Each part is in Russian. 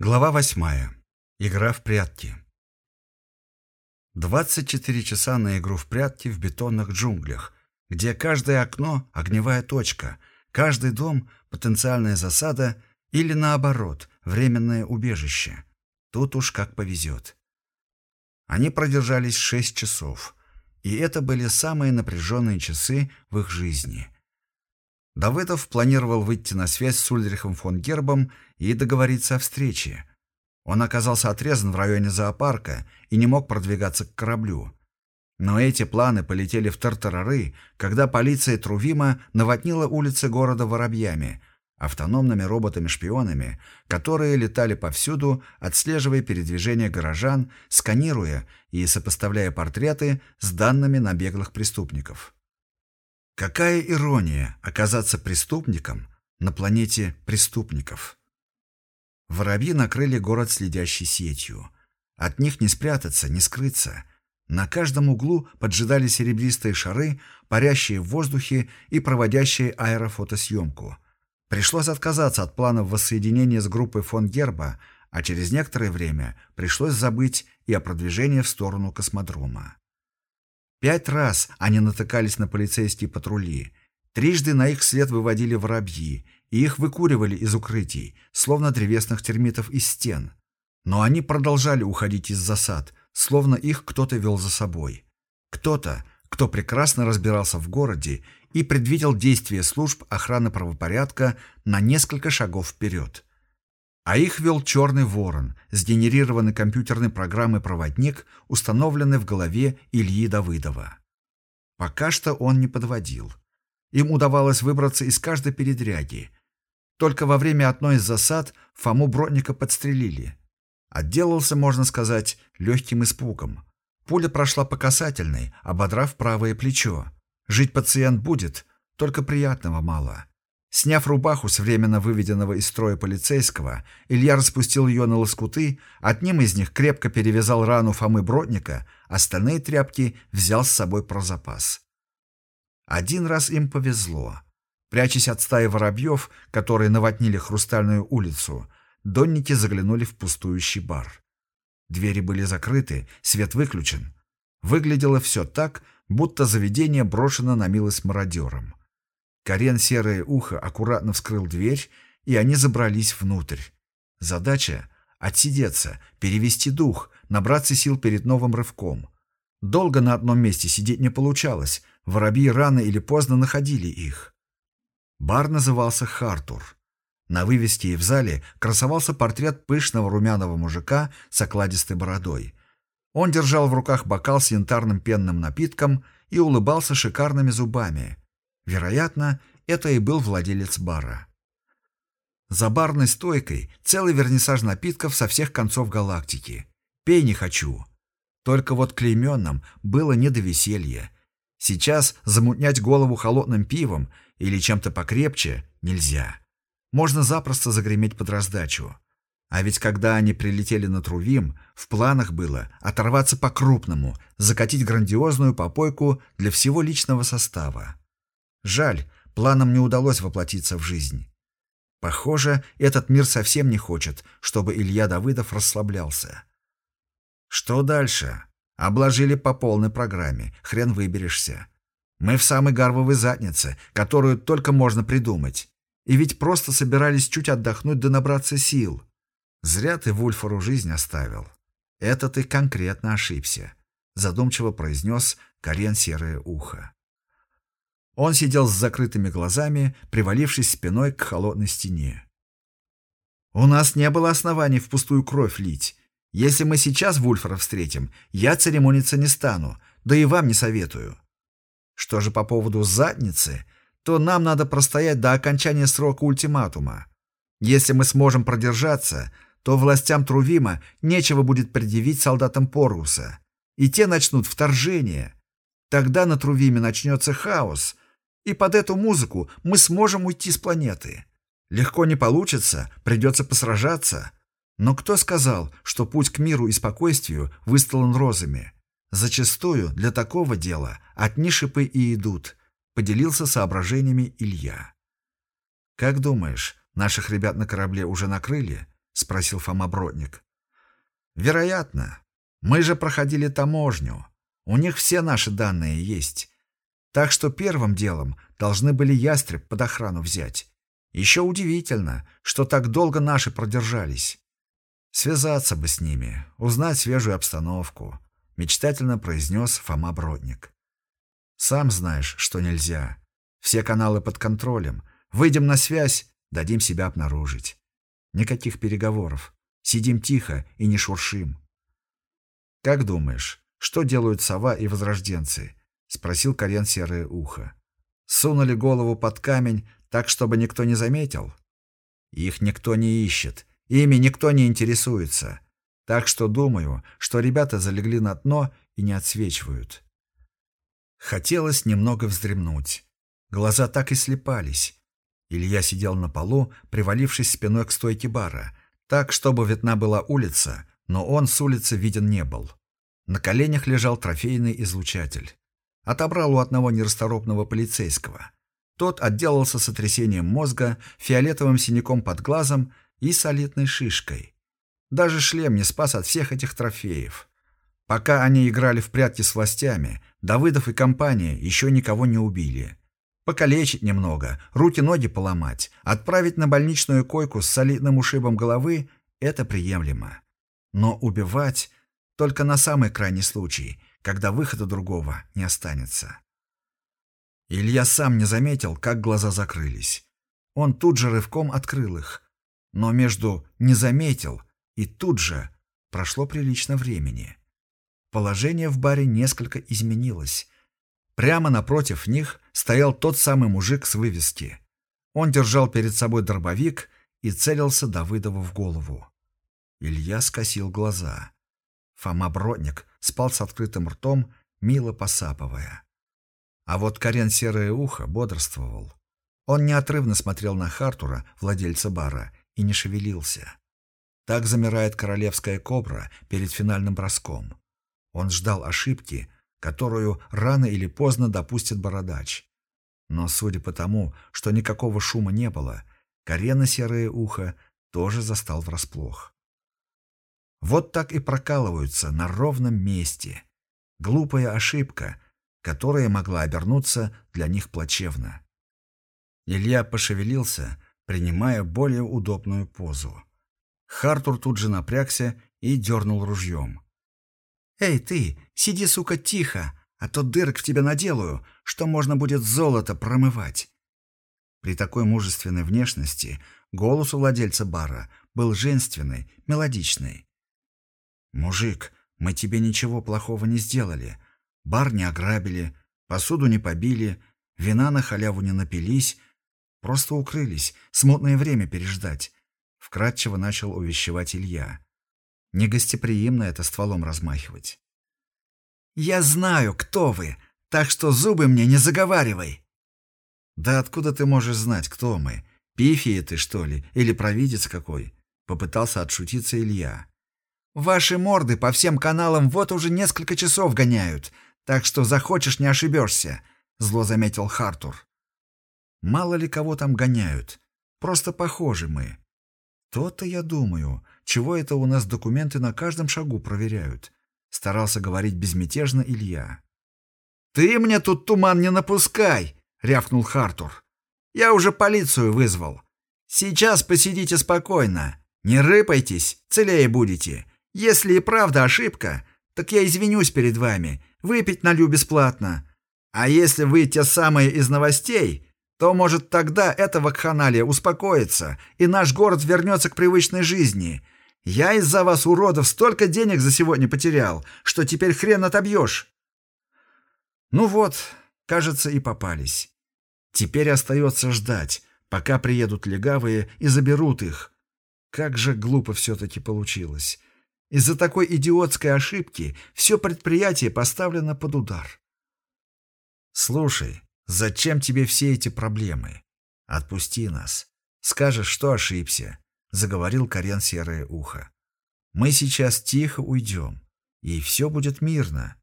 Глава восьмая. Игра в прятки. 24 часа на игру в прятки в бетонных джунглях, где каждое окно – огневая точка, каждый дом – потенциальная засада или, наоборот, временное убежище. Тут уж как повезет. Они продержались 6 часов, и это были самые напряженные часы в их жизни – Давыдов планировал выйти на связь с Ульрихом фон Гербом и договориться о встрече. Он оказался отрезан в районе зоопарка и не мог продвигаться к кораблю. Но эти планы полетели в тартарары, когда полиция Трувима наводнила улицы города воробьями, автономными роботами-шпионами, которые летали повсюду, отслеживая передвижение горожан, сканируя и сопоставляя портреты с данными на беглых преступников. Какая ирония оказаться преступником на планете преступников. Воробьи накрыли город следящей сетью. От них не спрятаться, не скрыться. На каждом углу поджидали серебристые шары, парящие в воздухе и проводящие аэрофотосъемку. Пришлось отказаться от планов воссоединения с группой фон Герба, а через некоторое время пришлось забыть и о продвижении в сторону космодрома. Пять раз они натыкались на полицейские патрули. Трижды на их след выводили воробьи, и их выкуривали из укрытий, словно древесных термитов из стен. Но они продолжали уходить из засад, словно их кто-то вел за собой. Кто-то, кто прекрасно разбирался в городе и предвидел действия служб охраны правопорядка на несколько шагов вперед. А их вел черный ворон, сгенерированный компьютерной программой проводник, установленный в голове Ильи Давыдова. Пока что он не подводил. Им удавалось выбраться из каждой передряги. Только во время одной из засад Фому Бродника подстрелили. Отделался, можно сказать, легким испугом. Пуля прошла по касательной, ободрав правое плечо. Жить пациент будет, только приятного мало. Сняв рубаху с временно выведенного из строя полицейского, Илья распустил ее на лоскуты, одним из них крепко перевязал рану Фомы Бродника, остальные тряпки взял с собой про запас. Один раз им повезло. Прячась от стаи воробьев, которые наводнили Хрустальную улицу, донники заглянули в пустующий бар. Двери были закрыты, свет выключен. Выглядело все так, будто заведение брошено на милость мародерам. Карен Серое Ухо аккуратно вскрыл дверь, и они забрались внутрь. Задача — отсидеться, перевести дух, набраться сил перед новым рывком. Долго на одном месте сидеть не получалось, воробьи рано или поздно находили их. Бар назывался «Хартур». На вывеске и в зале красовался портрет пышного румяного мужика с окладистой бородой. Он держал в руках бокал с янтарным пенным напитком и улыбался шикарными зубами — Вероятно, это и был владелец бара. За барной стойкой целый вернисаж напитков со всех концов галактики. Пей не хочу. Только вот клейменным было не до веселья. Сейчас замутнять голову холодным пивом или чем-то покрепче нельзя. Можно запросто загреметь под раздачу. А ведь когда они прилетели на Трувим, в планах было оторваться по-крупному, закатить грандиозную попойку для всего личного состава. Жаль, планам не удалось воплотиться в жизнь. Похоже, этот мир совсем не хочет, чтобы Илья Давыдов расслаблялся. Что дальше? Обложили по полной программе, хрен выберешься. Мы в самой гарвовой заднице, которую только можно придумать. И ведь просто собирались чуть отдохнуть да набраться сил. Зря ты Вульфору жизнь оставил. Это ты конкретно ошибся, задумчиво произнес Карен Серое Ухо. Он сидел с закрытыми глазами, привалившись спиной к холодной стене. «У нас не было оснований в пустую кровь лить. Если мы сейчас Вульфора встретим, я церемониться не стану, да и вам не советую. Что же по поводу задницы, то нам надо простоять до окончания срока ультиматума. Если мы сможем продержаться, то властям Трувима нечего будет предъявить солдатам Поруса, и те начнут вторжение. Тогда на Трувиме начнется хаос, и под эту музыку мы сможем уйти с планеты. Легко не получится, придется посражаться. Но кто сказал, что путь к миру и спокойствию выстлан розами? Зачастую для такого дела одни шипы и идут, поделился соображениями Илья. Как думаешь, наших ребят на корабле уже накрыли? спросил Фома Бродник. Вероятно. Мы же проходили таможню. У них все наши данные есть. Так что первым делом должны были ястреб под охрану взять. Еще удивительно, что так долго наши продержались. Связаться бы с ними, узнать свежую обстановку, мечтательно произнес Фома Бродник. Сам знаешь, что нельзя. Все каналы под контролем. Выйдем на связь, дадим себя обнаружить. Никаких переговоров. Сидим тихо и не шуршим. Как думаешь, что делают сова и возрожденцы? Спросил Карен Серое Ухо. Сунули голову под камень, так, чтобы никто не заметил? Их никто не ищет, ими никто не интересуется. Так что думаю, что ребята залегли на дно и не отсвечивают. Хотелось немного вздремнуть. Глаза так и слепались. Илья сидел на полу, привалившись спиной к стойке бара, так, чтобы видна была улица, но он с улицы виден не был. На коленях лежал трофейный излучатель. Отобрал у одного нерасторопного полицейского. Тот отделался сотрясением мозга, фиолетовым синяком под глазом и солидной шишкой. Даже шлем не спас от всех этих трофеев. Пока они играли в прятки с властями, Давыдов и компания еще никого не убили. Покалечить немного, руки-ноги поломать, отправить на больничную койку с солидным ушибом головы – это приемлемо. Но убивать только на самый крайний случай, когда выхода другого не останется. Илья сам не заметил, как глаза закрылись. Он тут же рывком открыл их. Но между «не заметил» и «тут же» прошло прилично времени. Положение в баре несколько изменилось. Прямо напротив них стоял тот самый мужик с вывески. Он держал перед собой дробовик и целился Давыдову в голову. Илья скосил глаза. Фома Бродник спал с открытым ртом, мило посапывая. А вот Карен Серое Ухо бодрствовал. Он неотрывно смотрел на Хартура, владельца бара, и не шевелился. Так замирает королевская кобра перед финальным броском. Он ждал ошибки, которую рано или поздно допустит бородач. Но судя по тому, что никакого шума не было, Карена Серое Ухо тоже застал врасплох. Вот так и прокалываются на ровном месте. Глупая ошибка, которая могла обернуться для них плачевно. Илья пошевелился, принимая более удобную позу. Хартур тут же напрягся и дернул ружьем. «Эй, ты, сиди, сука, тихо, а то дырок в тебя наделаю, что можно будет золото промывать». При такой мужественной внешности голос у владельца бара был женственный, мелодичный. «Мужик, мы тебе ничего плохого не сделали. Бар не ограбили, посуду не побили, вина на халяву не напились, просто укрылись, смутное время переждать», — вкратчиво начал увещевать Илья. Негостеприимно это стволом размахивать. «Я знаю, кто вы, так что зубы мне не заговаривай!» «Да откуда ты можешь знать, кто мы? Пифия ты, что ли? Или провидец какой?» Попытался отшутиться Илья. «Ваши морды по всем каналам вот уже несколько часов гоняют, так что захочешь не ошибешься», — зло заметил Хартур. «Мало ли кого там гоняют. Просто похожи мы. То-то я думаю, чего это у нас документы на каждом шагу проверяют? Старался говорить безмятежно Илья. «Ты мне тут туман не напускай!» — рявкнул Хартур. «Я уже полицию вызвал. Сейчас посидите спокойно. Не рыпайтесь, целее будете. Если и правда ошибка, так я извинюсь перед вами. Выпить налью бесплатно. А если вы те самые из новостей, то, может, тогда эта вакханалия успокоится, и наш город вернется к привычной жизни. Я из-за вас, уродов, столько денег за сегодня потерял, что теперь хрен отобьешь. Ну вот, кажется, и попались. Теперь остается ждать, пока приедут легавые и заберут их. Как же глупо все-таки получилось. Из-за такой идиотской ошибки все предприятие поставлено под удар. Слушай, зачем тебе все эти проблемы? Отпусти нас. Скажешь, что ошибся заговорил Карен Серое Ухо. «Мы сейчас тихо уйдем, и все будет мирно».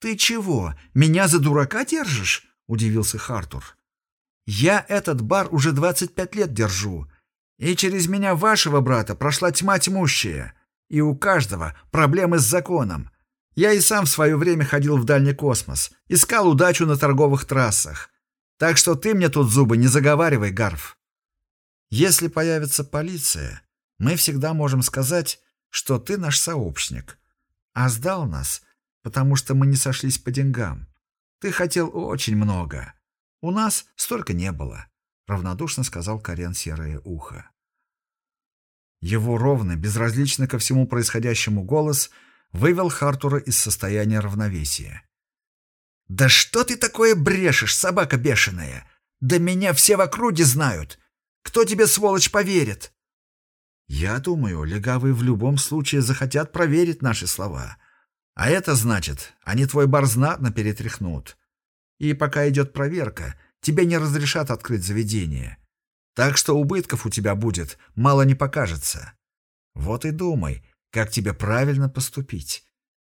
«Ты чего, меня за дурака держишь?» — удивился Хартур. «Я этот бар уже 25 лет держу, И через меня вашего брата прошла тьма тьмущая. И у каждого проблемы с законом. Я и сам в свое время ходил в дальний космос, искал удачу на торговых трассах. Так что ты мне тут зубы не заговаривай, Гарф. Если появится полиция, мы всегда можем сказать, что ты наш сообщник. А сдал нас, потому что мы не сошлись по деньгам. Ты хотел очень много. У нас столько не было, — равнодушно сказал Карен Серое Ухо. Его ровный, безразличный ко всему происходящему голос вывел Хартура из состояния равновесия. «Да что ты такое брешешь, собака бешеная? Да меня все в округе знают. Кто тебе, сволочь, поверит?» «Я думаю, легавые в любом случае захотят проверить наши слова. А это значит, они твой бар знатно перетряхнут. И пока идет проверка, тебе не разрешат открыть заведение. Так что убытков у тебя будет, мало не покажется. Вот и думай, как тебе правильно поступить.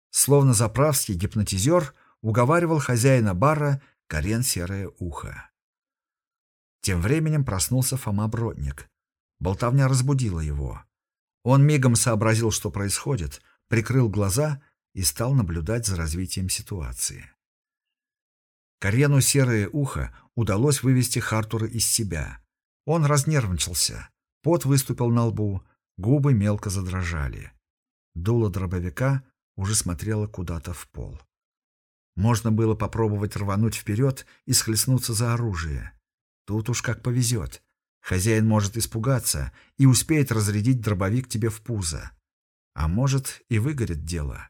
Словно заправский гипнотизер уговаривал хозяина бара Карен Серое Ухо. Тем временем проснулся Фома Бродник. Болтовня разбудила его. Он мигом сообразил, что происходит, прикрыл глаза и стал наблюдать за развитием ситуации. Карену Серое Ухо удалось вывести Хартура из себя. Он разнервничался. Пот выступил на лбу, губы мелко задрожали. Дуло дробовика уже смотрело куда-то в пол. Можно было попробовать рвануть вперед и схлестнуться за оружие. Тут уж как повезет. Хозяин может испугаться и успеет разрядить дробовик тебе в пузо. А может и выгорит дело.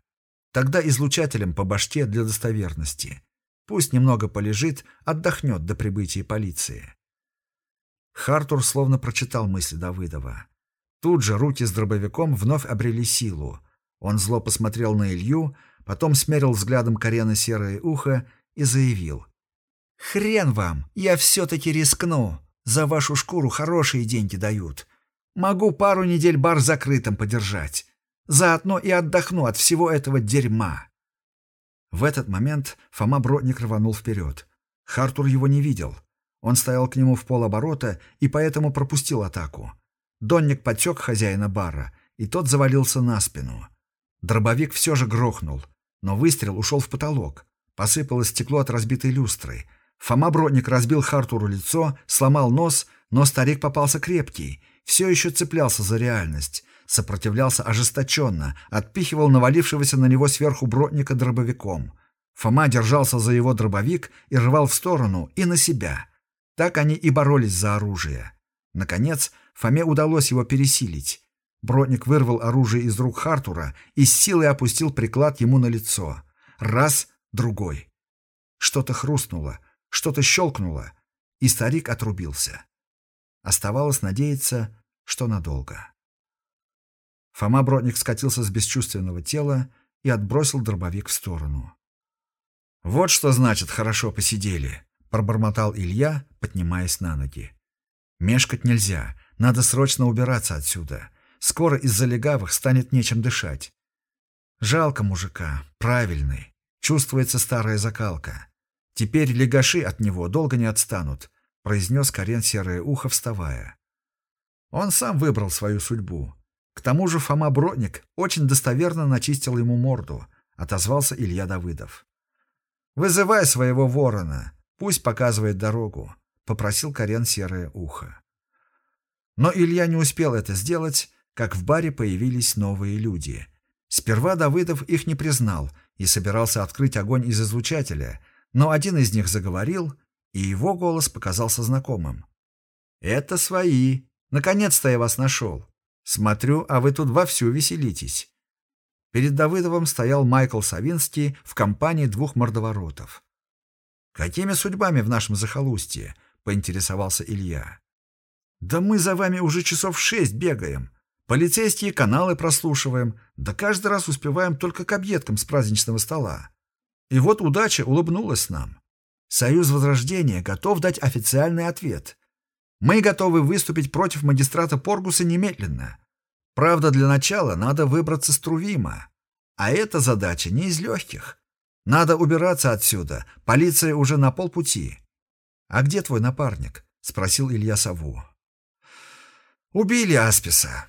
Тогда излучателем по башке для достоверности. Пусть немного полежит, отдохнет до прибытия полиции. Хартур словно прочитал мысли Давыдова. Тут же руки с дробовиком вновь обрели силу. Он зло посмотрел на Илью, потом смерил взглядом Карена серое ухо и заявил. «Хрен вам! Я все-таки рискну! За вашу шкуру хорошие деньги дают. Могу пару недель бар закрытым подержать. Заодно и отдохну от всего этого дерьма». В этот момент Фома Бродник рванул вперед. Хартур его не видел. Он стоял к нему в полоборота и поэтому пропустил атаку. Донник потек хозяина бара, и тот завалился на спину. Дробовик все же грохнул, но выстрел ушел в потолок. Посыпалось стекло от разбитой люстры. Фома Бродник разбил Хартуру лицо, сломал нос, но старик попался крепкий, все еще цеплялся за реальность, сопротивлялся ожесточенно, отпихивал навалившегося на него сверху Бродника дробовиком. Фома держался за его дробовик и рвал в сторону и на себя — так они и боролись за оружие. Наконец, Фоме удалось его пересилить. Бродник вырвал оружие из рук Хартура и с силой опустил приклад ему на лицо. Раз, другой. Что-то хрустнуло, что-то щелкнуло, и старик отрубился. Оставалось надеяться, что надолго. Фома Бродник скатился с бесчувственного тела и отбросил дробовик в сторону. «Вот что значит «хорошо посидели», — пробормотал Илья, поднимаясь на ноги. «Мешкать нельзя, надо срочно убираться отсюда. Скоро из-за легавых станет нечем дышать. Жалко мужика, правильный, чувствуется старая закалка. Теперь легаши от него долго не отстанут», — произнес Карен Серое Ухо, вставая. Он сам выбрал свою судьбу. К тому же Фома Бродник очень достоверно начистил ему морду, отозвался Илья Давыдов. «Вызывай своего ворона. Пусть показывает дорогу, попросил Карен серое ухо. Но Илья не успел это сделать, как в баре появились новые люди. Сперва Давыдов их не признал и собирался открыть огонь из излучателя, но один из них заговорил, и его голос показался знакомым. «Это свои. Наконец-то я вас нашел. Смотрю, а вы тут вовсю веселитесь». Перед Давыдовым стоял Майкл Савинский в компании двух мордоворотов. «Какими судьбами в нашем захолустье?» — поинтересовался Илья. «Да мы за вами уже часов шесть бегаем. Полицейские каналы прослушиваем, да каждый раз успеваем только к объедкам с праздничного стола. И вот удача улыбнулась нам. Союз Возрождения готов дать официальный ответ. Мы готовы выступить против магистрата Поргуса немедленно. Правда, для начала надо выбраться с Трувима. А эта задача не из легких. Надо убираться отсюда. Полиция уже на полпути. А где твой напарник? спросил Илья Саву. Убили Асписа.